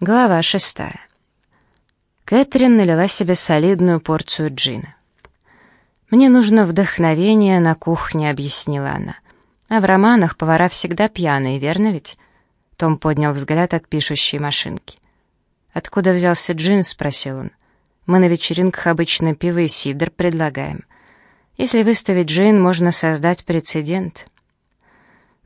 Глава шестая. Кэтрин налила себе солидную порцию джина. «Мне нужно вдохновение на кухне», — объяснила она. «А в романах повара всегда пьяные, верно ведь?» Том поднял взгляд от пишущей машинки. «Откуда взялся джин?» — спросил он. «Мы на вечеринках обычно пиво и сидр предлагаем. Если выставить джин, можно создать прецедент».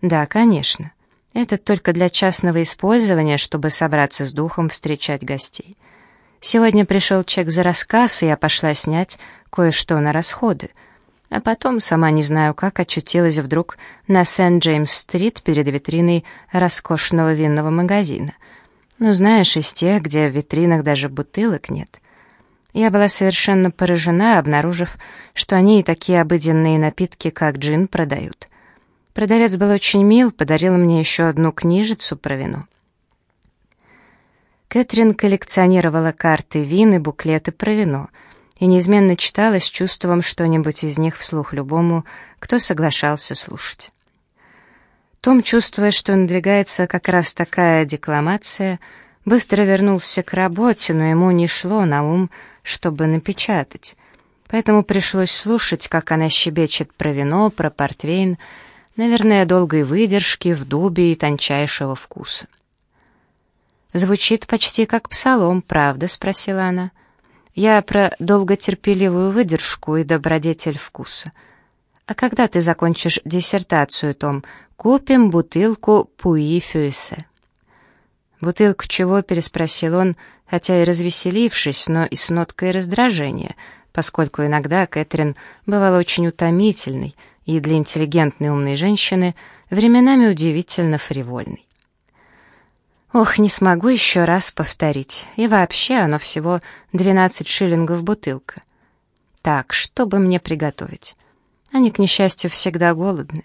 «Да, конечно. Это только для частного использования, чтобы собраться с духом встречать гостей. Сегодня пришел чек за рассказ, и я пошла снять кое-что на расходы. А потом, сама не знаю как, очутилась вдруг на Сент-Джеймс-стрит перед витриной роскошного винного магазина. Ну, знаешь, из тех, где в витринах даже бутылок нет. Я была совершенно поражена, обнаружив, что они и такие обыденные напитки, как джин, продают. Продавец был очень мил, подарил мне еще одну книжицу про вино. Кэтрин коллекционировала карты вин и буклеты про вино и неизменно читала с чувством что-нибудь из них вслух любому, кто соглашался слушать. Том, чувствуя, что надвигается как раз такая декламация, быстро вернулся к работе, но ему не шло на ум, чтобы напечатать. Поэтому пришлось слушать, как она щебечет про вино, про портвейн, Наверное, долгой выдержки, в дубе и тончайшего вкуса. «Звучит почти как псалом, правда?» — спросила она. «Я про долготерпеливую выдержку и добродетель вкуса. А когда ты закончишь диссертацию, Том, купим бутылку Пуи Фюйсе». «Бутылку чего?» — переспросил он, хотя и развеселившись, но и с ноткой раздражения, поскольку иногда Кэтрин бывала очень утомительной — и для интеллигентной умной женщины временами удивительно фривольный. Ох, не смогу еще раз повторить. И вообще оно всего 12 шиллингов бутылка. Так, что бы мне приготовить? Они, к несчастью, всегда голодны.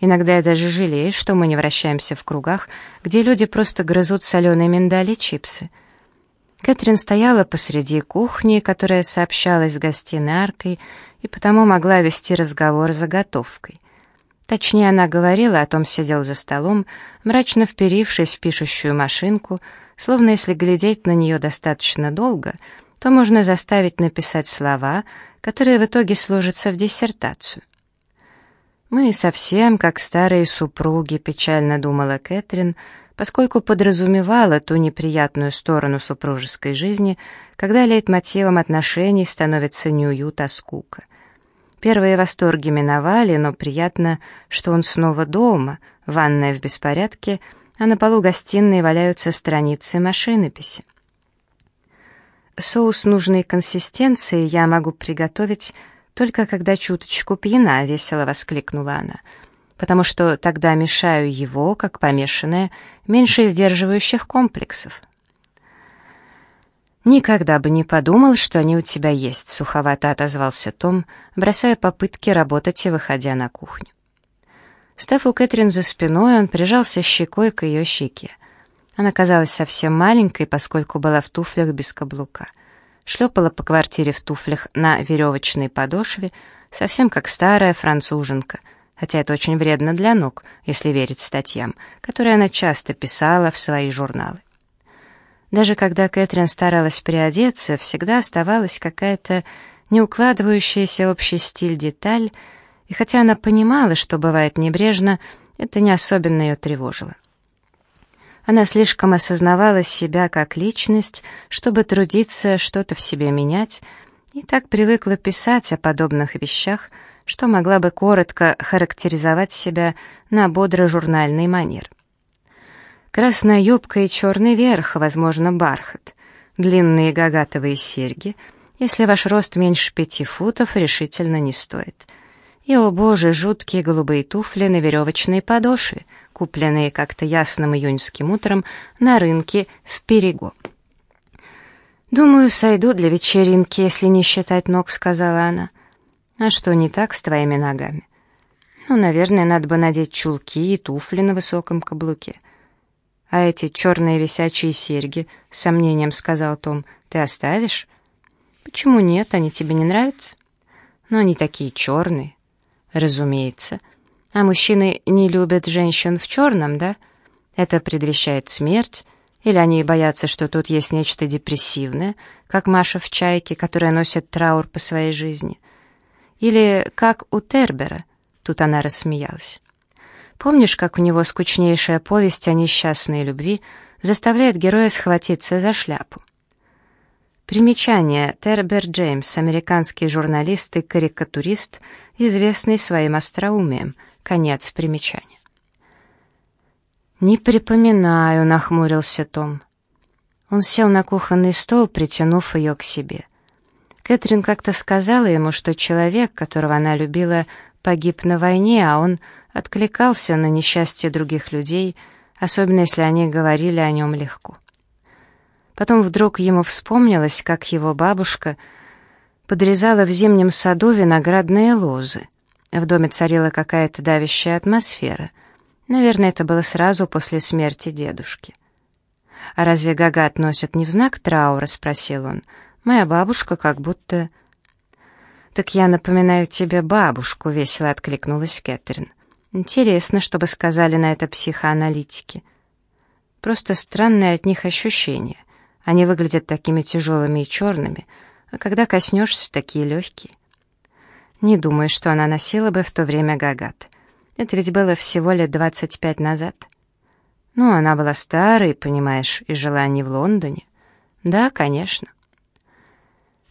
Иногда я даже жалею, что мы не вращаемся в кругах, где люди просто грызут соленые миндали и чипсы. Кэтрин стояла посреди кухни, которая сообщалась с гостиной аркой, и потому могла вести разговор заготовкой. Точнее, она говорила, а Том сидел за столом, мрачно вперившись в пишущую машинку, словно если глядеть на нее достаточно долго, то можно заставить написать слова, которые в итоге сложатся в диссертацию. «Мы совсем как старые супруги», — печально думала Кэтрин, поскольку подразумевала ту неприятную сторону супружеской жизни, когда лейтмотивом отношений становится неуют, а скука — Первые восторги миновали, но приятно, что он снова дома, ванная в беспорядке, а на полу гостиной валяются страницы машинописи. Соус нужной консистенции я могу приготовить только когда чуточку пьяна, весело воскликнула она, потому что тогда мешаю его, как помешанное, меньше сдерживающих комплексов. «Никогда бы не подумал, что они у тебя есть», — суховато отозвался Том, бросая попытки работать и выходя на кухню. Став у Кэтрин за спиной, он прижался щекой к ее щеке. Она казалась совсем маленькой, поскольку была в туфлях без каблука. Шлепала по квартире в туфлях на веревочной подошве, совсем как старая француженка, хотя это очень вредно для ног, если верить статьям, которые она часто писала в свои журналы. Даже когда Кэтрин старалась приодеться, всегда оставалась какая-то не укладывающаяся общий стиль деталь, и хотя она понимала, что бывает небрежно, это не особенно ее тревожило. Она слишком осознавала себя как личность, чтобы трудиться, что-то в себе менять, и так привыкла писать о подобных вещах, что могла бы коротко характеризовать себя на бодро-журнальный манер. Красная юбка и черный верх, возможно, бархат. Длинные гагатовые серьги. Если ваш рост меньше пяти футов, решительно не стоит. И, о боже, жуткие голубые туфли на веревочной подошве, купленные как-то ясным июньским утром на рынке в Перего. «Думаю, сойду для вечеринки, если не считать ног», — сказала она. «А что не так с твоими ногами?» «Ну, наверное, надо бы надеть чулки и туфли на высоком каблуке». «А эти черные висячие серьги?» — с сомнением сказал Том. «Ты оставишь?» «Почему нет? Они тебе не нравятся?» «Но они такие черные». «Разумеется. А мужчины не любят женщин в черном, да? Это предвещает смерть, Или они боятся, что тут есть нечто депрессивное, как Маша в «Чайке», которая носит траур по своей жизни. Или как у Тербера, тут она рассмеялась. Помнишь, как у него скучнейшая повесть о несчастной любви заставляет героя схватиться за шляпу? Примечание. Тербер Джеймс, американский журналист и карикатурист, известный своим остроумием. Конец примечания. «Не припоминаю», — нахмурился Том. Он сел на кухонный стол, притянув ее к себе. Кэтрин как-то сказала ему, что человек, которого она любила, погиб на войне, а он откликался на несчастье других людей, особенно если они говорили о нем легко. Потом вдруг ему вспомнилось, как его бабушка подрезала в зимнем саду виноградные лозы. В доме царила какая-то давящая атмосфера. Наверное, это было сразу после смерти дедушки. «А разве Гага относят не в знак траура?» — спросил он. «Моя бабушка как будто...» «Так я напоминаю тебе бабушку», — весело откликнулась Кэтрин. «Интересно, что бы сказали на это психоаналитики. Просто странное от них ощущение. Они выглядят такими тяжелыми и черными, а когда коснешься, такие легкие. Не думаю, что она носила бы в то время гагат. Это ведь было всего лет двадцать пять назад. Ну, она была старой, понимаешь, и жила не в Лондоне. Да, конечно.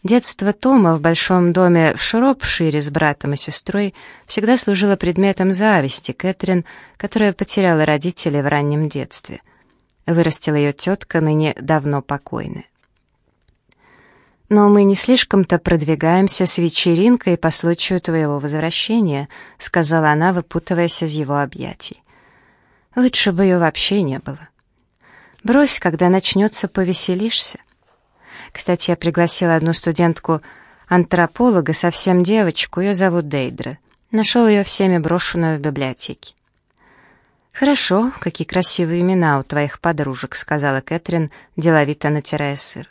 Детство Тома в большом доме в Шропшире с братом и сестрой всегда служило предметом зависти Кэтрин, которая потеряла родителей в раннем детстве — вырастила ее тетка, ныне давно покойная. «Но мы не слишком-то продвигаемся с вечеринкой по случаю твоего возвращения», сказала она, выпутываясь из его объятий. «Лучше бы ее вообще не было. Брось, когда начнется, повеселишься. Кстати, я пригласила одну студентку-антрополога, совсем девочку, ее зовут Дейдра. Нашел ее всеми брошенную в библиотеке. «Хорошо, какие красивые имена у твоих подружек», — сказала Кэтрин, деловито натирая сыр.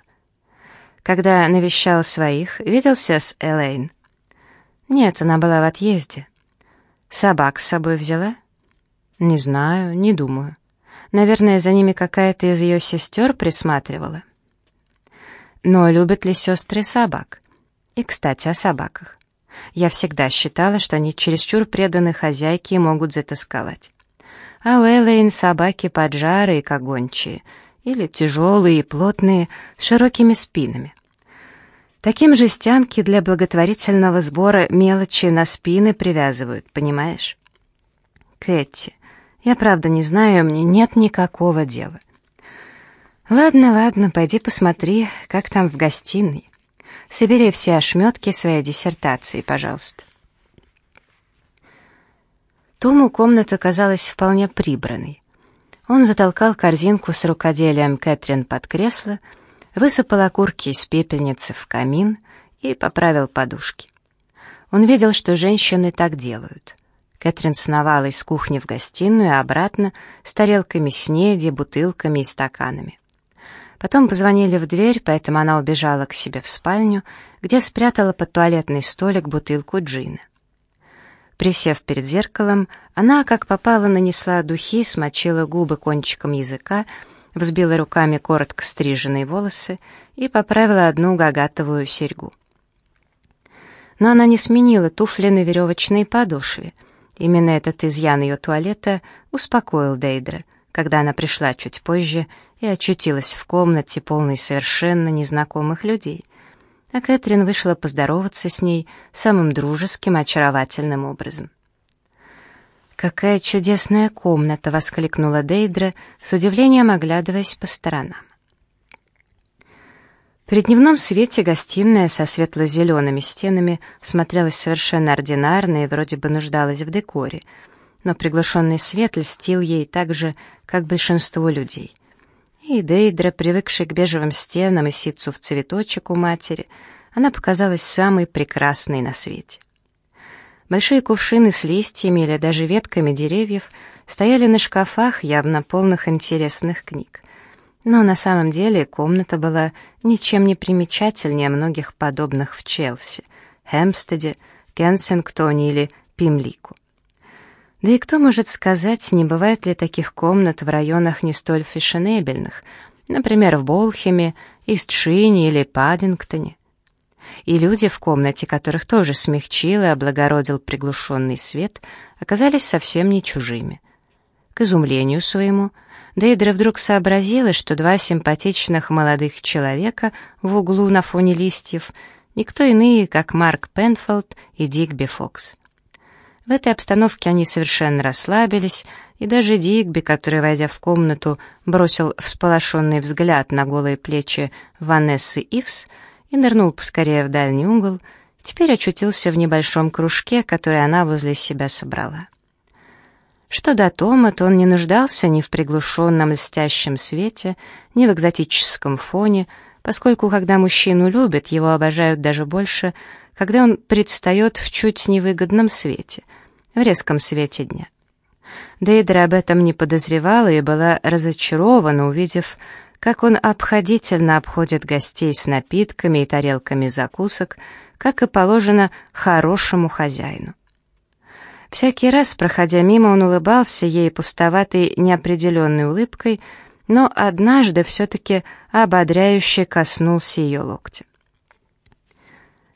«Когда навещал своих, виделся с Элейн?» «Нет, она была в отъезде». «Собак с собой взяла?» «Не знаю, не думаю. Наверное, за ними какая-то из ее сестер присматривала». «Но любят ли сестры собак?» «И, кстати, о собаках. Я всегда считала, что они чересчур преданы хозяйке и могут затасковать а у Элэйн собаки поджарые, как гончие, или тяжелые и плотные, с широкими спинами. Таким же стянки для благотворительного сбора мелочи на спины привязывают, понимаешь? Кэти, я правда не знаю, мне нет никакого дела. Ладно, ладно, пойди посмотри, как там в гостиной. Собери все ошметки своей диссертации, пожалуйста. Тому комната казалась вполне прибранной. Он затолкал корзинку с рукоделием Кэтрин под кресло, высыпал окурки из пепельницы в камин и поправил подушки. Он видел, что женщины так делают. Кэтрин сновала из кухни в гостиную и обратно с тарелками снеди, бутылками и стаканами. Потом позвонили в дверь, поэтому она убежала к себе в спальню, где спрятала под туалетный столик бутылку джина. Присев перед зеркалом, она, как попало, нанесла духи, смочила губы кончиком языка, взбила руками коротко стриженные волосы и поправила одну гагатовую серьгу. Но она не сменила туфли на веревочной подошве. Именно этот изъян ее туалета успокоил Дейдра, когда она пришла чуть позже и очутилась в комнате, полной совершенно незнакомых людей — а Кэтрин вышла поздороваться с ней самым дружеским, очаровательным образом. «Какая чудесная комната!» — воскликнула Дейдра, с удивлением оглядываясь по сторонам. При дневном свете гостиная со светло-зелеными стенами смотрелась совершенно ординарно и вроде бы нуждалась в декоре, но приглушенный свет льстил ей так же, как большинство людей — и Дейдра, привыкшей к бежевым стенам и ситцу в цветочек у матери, она показалась самой прекрасной на свете. Большие кувшины с листьями или даже ветками деревьев стояли на шкафах, явно полных интересных книг. Но на самом деле комната была ничем не примечательнее многих подобных в Челси, Хэмпстеде, Кенсингтоне или Пимлику. Да и кто может сказать, не бывает ли таких комнат в районах не столь фешенебельных, например, в Болхеме, Истшине или Паддингтоне. И люди в комнате, которых тоже смягчил и облагородил приглушенный свет, оказались совсем не чужими. К изумлению своему, Дейдра вдруг сообразила, что два симпатичных молодых человека в углу на фоне листьев — никто иные, как Марк Пенфолд и Дигби Фокс. В этой обстановке они совершенно расслабились, и даже Дигби, который, войдя в комнату, бросил всполошенный взгляд на голые плечи Ванессы Ивс и нырнул поскорее в дальний угол, теперь очутился в небольшом кружке, который она возле себя собрала. Что до Тома, то он не нуждался ни в приглушенном льстящем свете, ни в экзотическом фоне, поскольку, когда мужчину любят, его обожают даже больше, когда он предстает в чуть невыгодном свете, в резком свете дня. Дейдра об этом не подозревала и была разочарована, увидев, как он обходительно обходит гостей с напитками и тарелками закусок, как и положено хорошему хозяину. Всякий раз, проходя мимо, он улыбался ей пустоватой, неопределенной улыбкой, но однажды все-таки ободряюще коснулся ее локтя.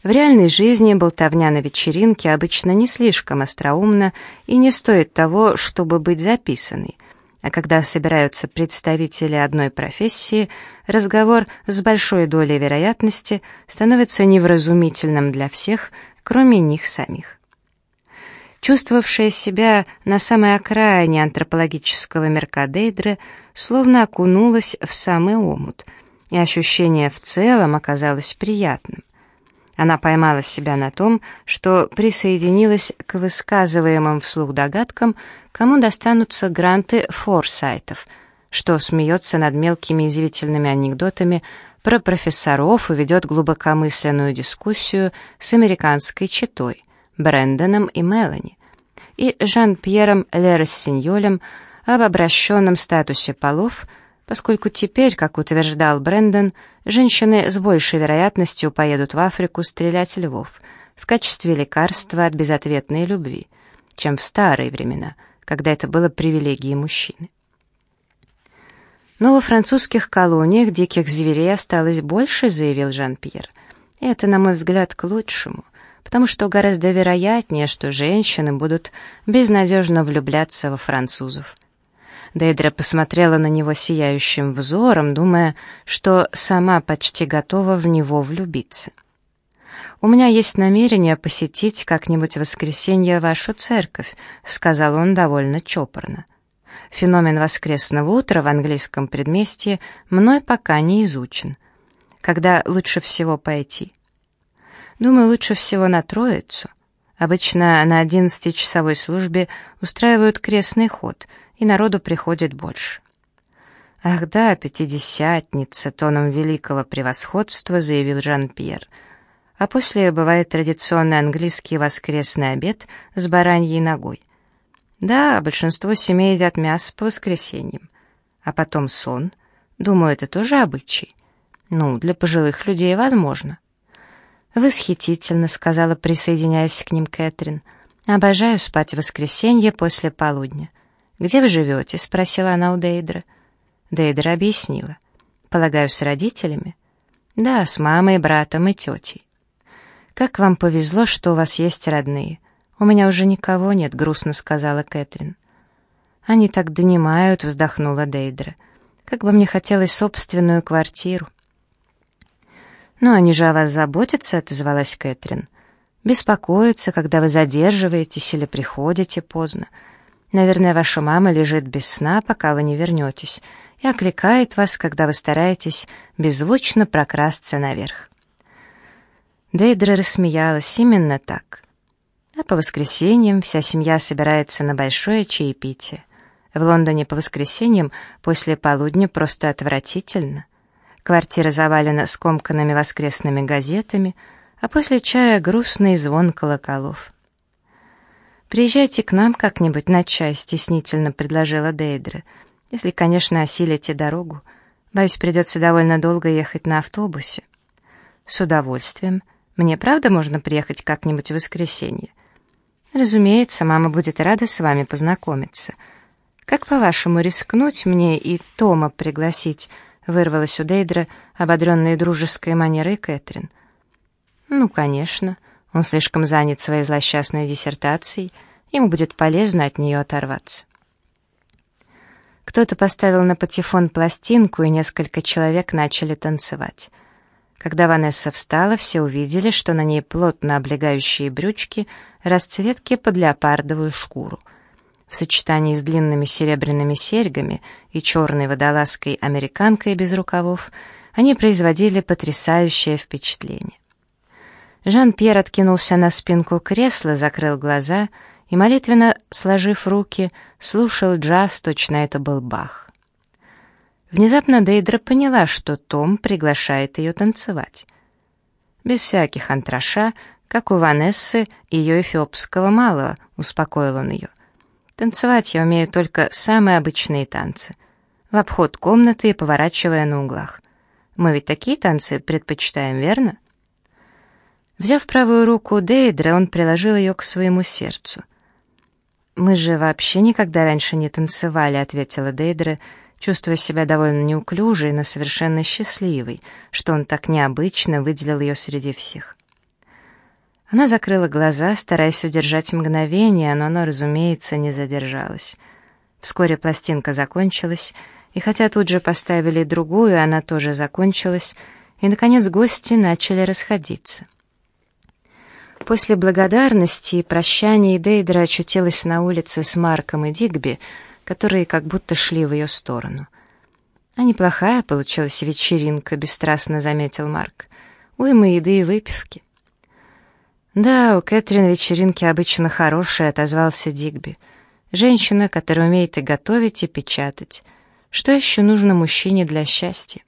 В реальной жизни болтовня на вечеринке обычно не слишком остроумна и не стоит того, чтобы быть записанной, а когда собираются представители одной профессии, разговор с большой долей вероятности становится невразумительным для всех, кроме них самих. Чувствовавшая себя на самой окраине антропологического меркадейдра, словно окунулась в самый омут, и ощущение в целом оказалось приятным. Она поймала себя на том, что присоединилась к высказываемым вслух догадкам, кому достанутся гранты форсайтов, что смеется над мелкими извительными анекдотами про профессоров и ведет глубокомысленную дискуссию с американской читой, Брэндоном и Мелани, и Жан-Пьером Лерос-Синьолем об обращенном статусе полов – поскольку теперь, как утверждал Брэндон, женщины с большей вероятностью поедут в Африку стрелять львов в качестве лекарства от безответной любви, чем в старые времена, когда это было привилегией мужчины. Но во французских колониях диких зверей осталось больше, заявил Жан-Пьер. Это, на мой взгляд, к лучшему, потому что гораздо вероятнее, что женщины будут безнадежно влюбляться во французов. Дейдра посмотрела на него сияющим взором, думая, что сама почти готова в него влюбиться. «У меня есть намерение посетить как-нибудь в воскресенье вашу церковь», — сказал он довольно чопорно. «Феномен воскресного утра в английском предместье мной пока не изучен. Когда лучше всего пойти?» «Думаю, лучше всего на Троицу. Обычно на одиннадцатичасовой службе устраивают крестный ход — и народу приходит больше. «Ах да, пятидесятница!» — тоном великого превосходства заявил Жан-Пьер. А после бывает традиционный английский воскресный обед с бараньей ногой. Да, большинство семей едят мясо по воскресеньям. А потом сон. Думаю, это тоже обычай. Ну, для пожилых людей возможно. «Восхитительно», — сказала, присоединяясь к ним Кэтрин. «Обожаю спать в воскресенье после полудня. «Где вы живете?» — спросила она у Дейдра. Дейдра объяснила. «Полагаю, с родителями?» «Да, с мамой, братом и тетей». «Как вам повезло, что у вас есть родные. У меня уже никого нет», — грустно сказала Кэтрин. «Они так донимают», — вздохнула Дейдра. «Как бы мне хотелось собственную квартиру». «Ну, они же о вас заботятся», — отозвалась Кэтрин. «Беспокоятся, когда вы задерживаетесь или приходите поздно. Наверное, ваша мама лежит без сна, пока вы не вернетесь, и окликает вас, когда вы стараетесь беззвучно прокрасться наверх. Дейдра рассмеялась именно так. А по воскресеньям вся семья собирается на большое чаепитие. В Лондоне по воскресеньям после полудня просто отвратительно. Квартира завалена скомканными воскресными газетами, а после чая грустный звон колоколов. «Приезжайте к нам как-нибудь на чай», — стеснительно предложила Дейдра. «Если, конечно, осилите дорогу. Боюсь, придется довольно долго ехать на автобусе». «С удовольствием. Мне правда можно приехать как-нибудь в воскресенье?» «Разумеется, мама будет рада с вами познакомиться. Как, по-вашему, рискнуть мне и Тома пригласить вырвалась у Дейдра, ободренной дружеской манерой Кэтрин. «Ну, конечно. Он слишком занят своей злосчастной диссертацией. Ему будет полезно от нее оторваться». Кто-то поставил на патефон пластинку, и несколько человек начали танцевать. Когда Ванесса встала, все увидели, что на ней плотно облегающие брючки расцветки под леопардовую шкуру. В сочетании с длинными серебряными серьгами и черной водолазкой-американкой без рукавов они производили потрясающее впечатление. Жан-Пьер откинулся на спинку кресла, закрыл глаза и, молитвенно сложив руки, слушал джаз, точно это был Бах. Внезапно Дейдра поняла, что Том приглашает ее танцевать. Без всяких антраша, как у Ванессы и ее эфиопского малого, успокоил он ее. Танцевать я умею только самые обычные танцы. В обход комнаты и поворачивая на углах. Мы ведь такие танцы предпочитаем, верно? Взяв правую руку Дейдра, он приложил ее к своему сердцу. «Мы же вообще никогда раньше не танцевали», — ответила Дейдра, чувствуя себя довольно неуклюжей, но совершенно счастливой, что он так необычно выделил ее среди всех. Она закрыла глаза, стараясь удержать мгновение, но оно, разумеется, не задержалось. Вскоре пластинка закончилась, и хотя тут же поставили другую, она тоже закончилась, и, наконец, гости начали расходиться. После благодарности и прощаний Дейдра очутилась на улице с Марком и Дигби, которые как будто шли в ее сторону. «А неплохая получилась вечеринка», — бесстрастно заметил Марк. «Уйма еды и выпивки». «Да, у Кэтрин вечеринки обычно хорошие», — отозвался Дигби. «Женщина, которая умеет и готовить, и печатать. Что еще нужно мужчине для счастья?»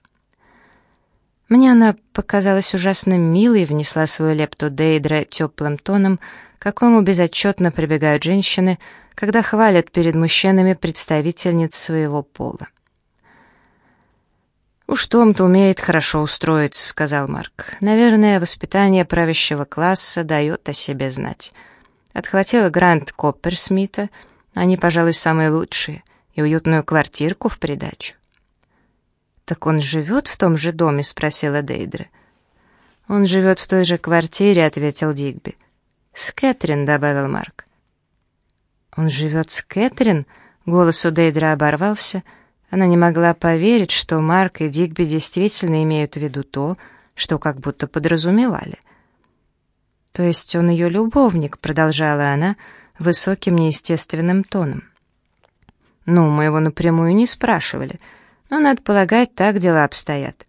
Мне она показалась ужасно милой, внесла свою лепту Дейдра теплым тоном, какому безотчетно прибегают женщины, когда хвалят перед мужчинами представительниц своего пола. «Уж Том-то умеет хорошо устроиться», — сказал Марк. «Наверное, воспитание правящего класса дает о себе знать. Отхватила грант Копперсмита, они, пожалуй, самые лучшие, и уютную квартирку в придачу». «Так он живет в том же доме?» — спросила Дейдра. «Он живет в той же квартире», — ответил Дигби. «С Кэтрин», — добавил Марк. «Он живет с Кэтрин?» Голос у Дейдра оборвался. Она не могла поверить, что Марк и Дигби действительно имеют в виду то, что как будто подразумевали. «То есть он ее любовник», — продолжала она высоким неестественным тоном. «Ну, мы его напрямую не спрашивали, но, надо полагать, так дела обстоят».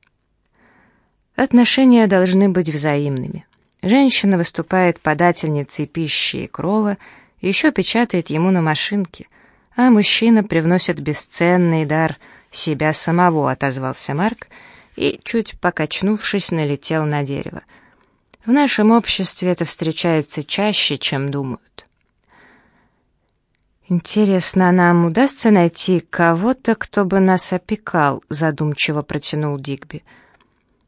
Отношения должны быть взаимными. Женщина выступает подательницей пищи и крова, еще печатает ему на машинке, а мужчина привносит бесценный дар себя самого, отозвался Марк и, чуть покачнувшись, налетел на дерево. В нашем обществе это встречается чаще, чем думают. «Интересно, нам удастся найти кого-то, кто бы нас опекал?» — задумчиво протянул Дигби.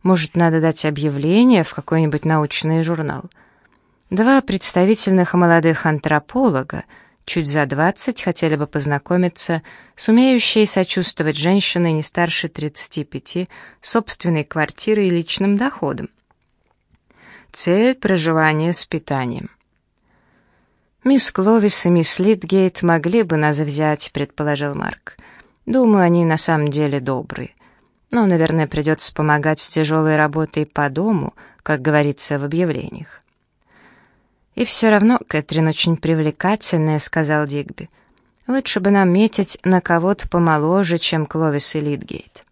«Может, надо дать объявление в какой-нибудь научный журнал?» Два представительных молодых антрополога, чуть за двадцать, хотели бы познакомиться с умеющей сочувствовать женщиной не старше 35, собственной квартирой и личным доходом. Цель проживания с питанием. «Мисс Кловис и мисс Литгейт могли бы нас взять», — предположил Марк. «Думаю, они на самом деле добрые. Но, наверное, придется помогать с тяжелой работой по дому, как говорится в объявлениях». «И все равно Кэтрин очень привлекательная», — сказал Дигби. «Лучше бы нам метить на кого-то помоложе, чем Кловис и Литгейт».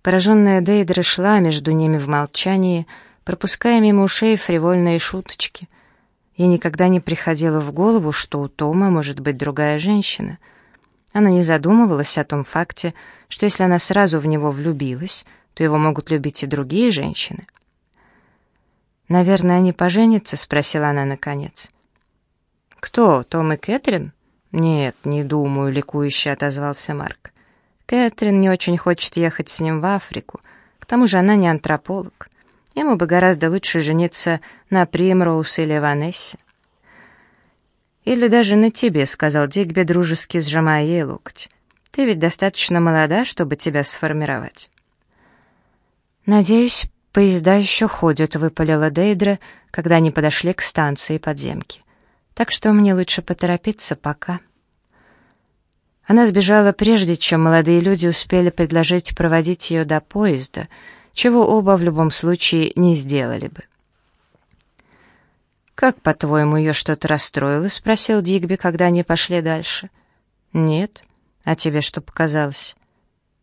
Пораженная Дейдра шла между ними в молчании, пропуская мимо ушей фривольные шуточки. Ей никогда не приходило в голову, что у Тома может быть другая женщина. Она не задумывалась о том факте, что если она сразу в него влюбилась, то его могут любить и другие женщины. «Наверное, они поженятся?» — спросила она наконец. «Кто, Том и Кэтрин?» «Нет, не думаю», — ликующе отозвался Марк. «Кэтрин не очень хочет ехать с ним в Африку. К тому же она не антрополог. Ему бы гораздо лучше жениться на Примроуз или Ванессе». «Или даже на тебе», — сказал Дигби, дружески сжимая ей локоть. Ты ведь достаточно молода, чтобы тебя сформировать». «Надеюсь, поезда еще ходят», — выпалила Дейдра, когда они подошли к станции подземки. «Так что мне лучше поторопиться пока». Она сбежала прежде, чем молодые люди успели предложить проводить ее до поезда, чего оба в любом случае не сделали бы. «Как, по-твоему, ее что-то расстроило?» — спросил Дигби, когда они пошли дальше. «Нет. А тебе что показалось?»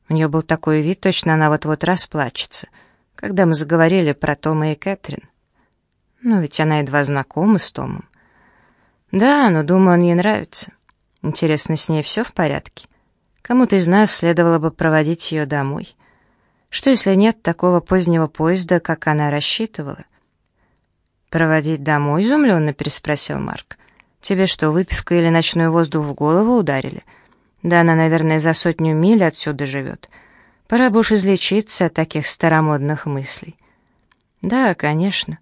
У нее был такой вид, точно она вот-вот расплачется, когда мы заговорили про Тома и Кэтрин. Ну, ведь она едва знакома с Томом. Да, но, думаю, он ей нравится. Интересно, с ней все в порядке? Кому-то из нас следовало бы проводить ее домой. Что, если нет такого позднего поезда, как она рассчитывала? «Проводить домой?» — изумленно переспросил Марк. «Тебе что, выпивка или ночной воздух в голову ударили?» Да она, наверное, за сотню миль отсюда живет. Пора бы уж излечиться от таких старомодных мыслей. Да, конечно.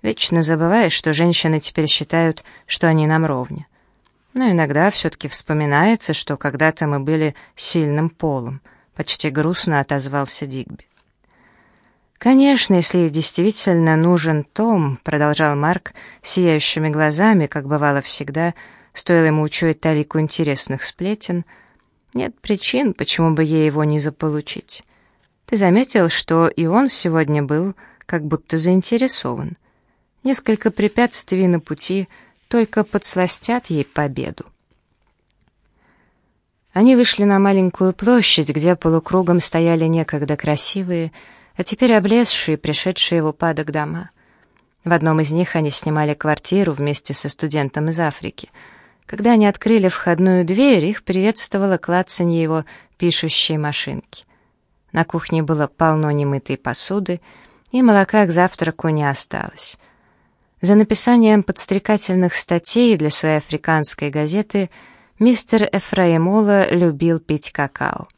Вечно забываешь, что женщины теперь считают, что они нам ровня. Но иногда все-таки вспоминается, что когда-то мы были сильным полом. Почти грустно отозвался Дигби. «Конечно, если действительно нужен Том», — продолжал Марк сияющими глазами, как бывало всегда, — Стоило ему учуять талику интересных сплетен, нет причин, почему бы ей его не заполучить. Ты заметил, что и он сегодня был как будто заинтересован. Несколько препятствий на пути только подсластят ей победу. Они вышли на маленькую площадь, где полукругом стояли некогда красивые, а теперь облезшие, пришедшие в упадок дома. В одном из них они снимали квартиру вместе со студентом из Африки — когда они открыли входную дверь, их приветствовало клацанье его пишущей машинки. На кухне было полно немытой посуды, и молока к завтраку не осталось. За написанием подстрекательных статей для своей африканской газеты мистер Эфраимола любил пить какао.